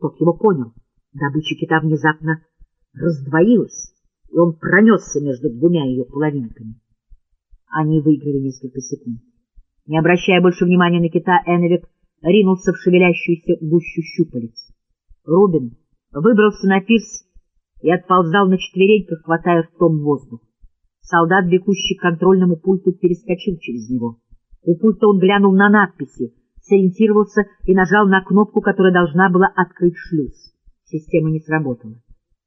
Тот его понял. Добыча кита внезапно раздвоилась, и он пронесся между двумя ее половинками. Они выиграли несколько секунд. Не обращая больше внимания на кита, Эновик ринулся в шевелящуюся гущу щупалец. Рубин выбрался на пирс и отползал на четвереньках, хватая ртом воздух. Солдат, бегущий к контрольному пульту, перескочил через него. У пульта он глянул на надписи, сориентировался и нажал на кнопку, которая должна была открыть шлюз. Система не сработала.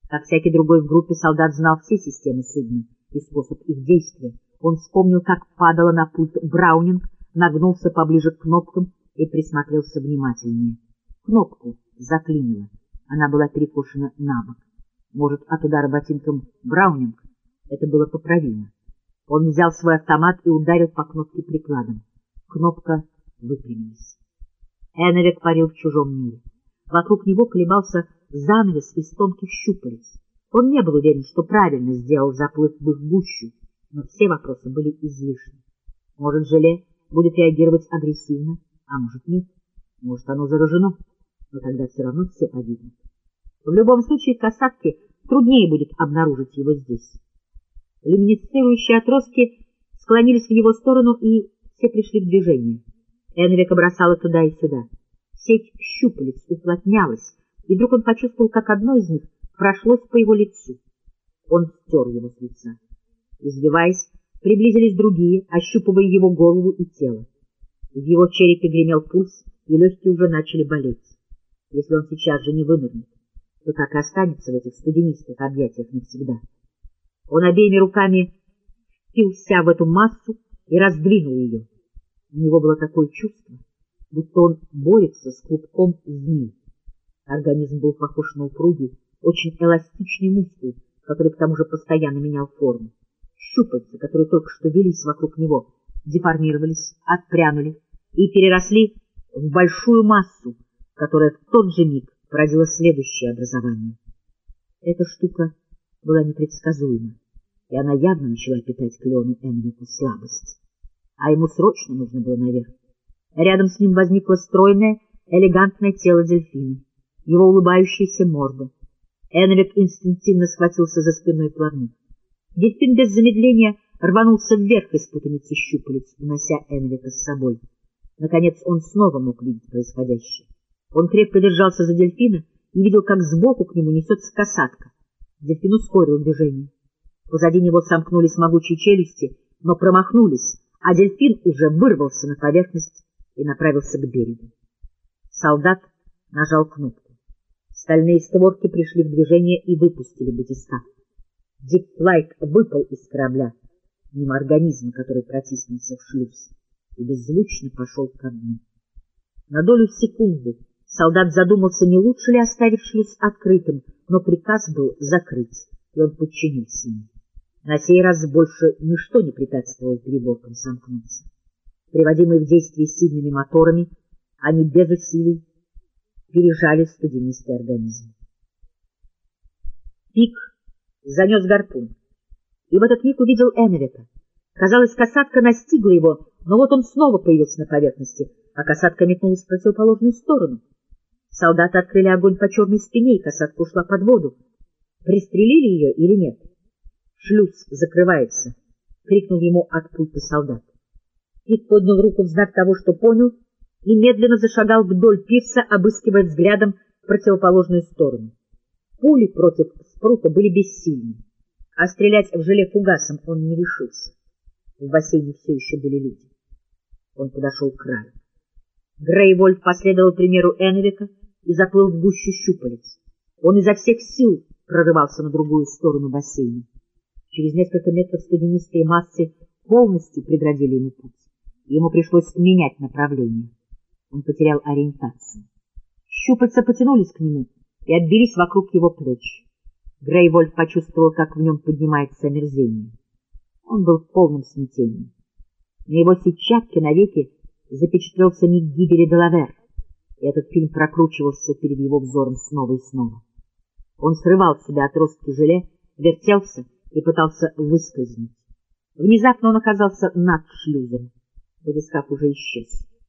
Как всякий другой в группе, солдат знал все системы судна и способ их действия. Он вспомнил, как падала на пульт Браунинг, нагнулся поближе к кнопкам и присмотрелся внимательнее. Кнопку заклинило. Она была перекошена на бок. Может, от удара ботинком Браунинг это было поправимо. Он взял свой автомат и ударил по кнопке прикладом. Кнопка выпрямилась. Эновик парил в чужом мире. Вокруг него колебался занавес из тонких щупалец. Он не был уверен, что правильно сделал заплыв в их гущу, но все вопросы были излишни. Может, желе будет реагировать агрессивно, а может нет. Может, оно заражено, но тогда все равно все погибнут. В любом случае, касатке труднее будет обнаружить его здесь. Люминесцирующие отростки склонились в его сторону, и все пришли в движение. Энрика бросала туда и сюда. Сеть щупалец уплотнялась, и вдруг он почувствовал, как одно из них прошлось по его лицу. Он стер его с лица. Избиваясь, приблизились другие, ощупывая его голову и тело. В его черепе гремел пульс, и легкие уже начали болеть. Если он сейчас же не вынырнет, то так и останется в этих студенистых объятиях навсегда. Он обеими руками впился в эту массу и раздвинул ее. У него было такое чувство, будто он борется с клубком змей. Организм был похож на упругий, очень эластичный мускул, который к тому же постоянно менял форму. Щупальца, которые только что велись вокруг него, деформировались, отпрянули и переросли в большую массу, которая в тот же миг породила следующее образование. Эта штука была непредсказуема, и она явно начала питать к Леону слабость. А ему срочно нужно было наверх. Рядом с ним возникло стройное, элегантное тело дельфина его улыбающаяся морда. Энрик инстинктивно схватился за спиной плавник. Дельфин без замедления рванулся вверх из путаницы щупалец, унося Энрика с собой. Наконец он снова мог видеть происходящее. Он крепко держался за дельфина и видел, как сбоку к нему несется касатка. Дельфин ускорил движение. Позади него сомкнулись могучие челюсти, но промахнулись, а дельфин уже вырвался на поверхность и направился к берегу. Солдат нажал кнопку. Стальные створки пришли в движение и выпустили батискаф. Дик Флайк выпал из корабля, мимо организма, который протиснулся в шлюз, и беззвучно пошел ко дну. На долю секунды солдат задумался, не лучше ли оставить шлюз открытым, но приказ был закрыть, и он подчинился ему. На сей раз больше ничто не препятствовало переборкам сомкнуться. Приводимые в действие сильными моторами, они без усилий пережали студенистый организм. Пик занес гарпун, и в этот миг увидел Эннвика. Казалось, касатка настигла его, но вот он снова появился на поверхности, а касатка метнулась в противоположную сторону. Солдаты открыли огонь по черной спине, и касатка ушла под воду. Пристрелили ее или нет? Шлюз закрывается, — крикнул ему от пульта солдат. Пик поднял руку в знак того, что понял, и медленно зашагал вдоль пирса, обыскивая взглядом противоположную сторону. Пули против спрута были бессильны, а стрелять в желе фугасом он не решился. В бассейне все еще были люди. Он подошел к краю. Грейвольф последовал примеру Энвика и заплыл в гущу щупалец. Он изо всех сил прорывался на другую сторону бассейна. Через несколько метров студенистые массы полностью преградили ему путь. Ему пришлось менять направление. Он потерял ориентацию. Щупальца потянулись к нему и отбились вокруг его плеч. Грейвольф почувствовал, как в нем поднимается омерзение. Он был в полном смятении. На его сетчатке навеки запечатлелся миг гибели Делавер, и этот фильм прокручивался перед его взором снова и снова. Он срывал себя отростки желе, вертелся и пытался выскользнуть. Внезапно он оказался над шлюзом. Бодискаф уже исчез.